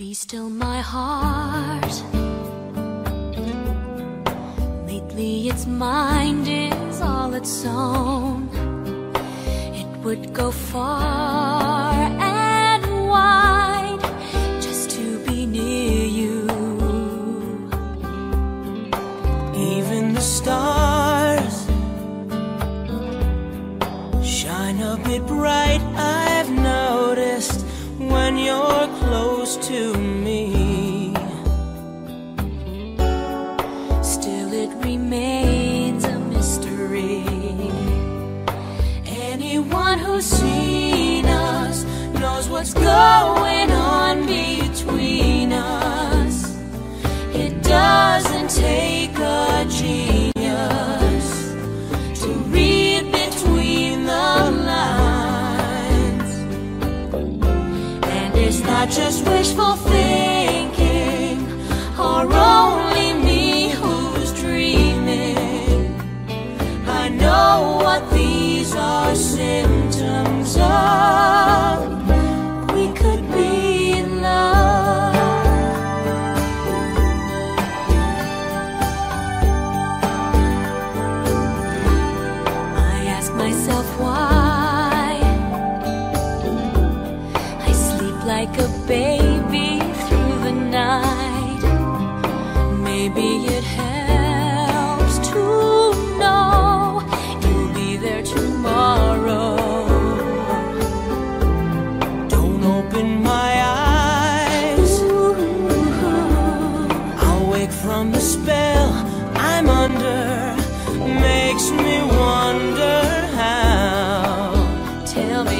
Be still my heart. Lately its mind is all its own. It would go far and wide Just to be near you. Even the stars Shine a bit bright. I've when you're close to me. Still it remains a mystery. Anyone who's seen us knows what's going on between us. It doesn't It's not just wishful thinking or wrong. the spell I'm under makes me wonder how. Tell me.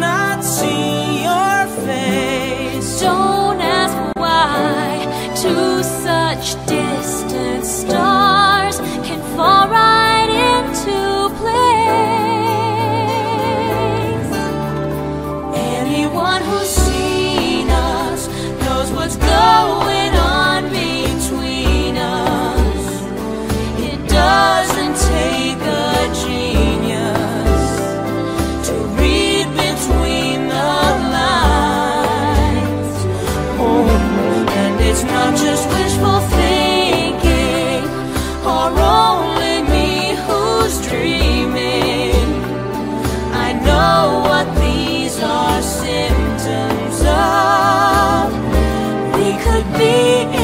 could be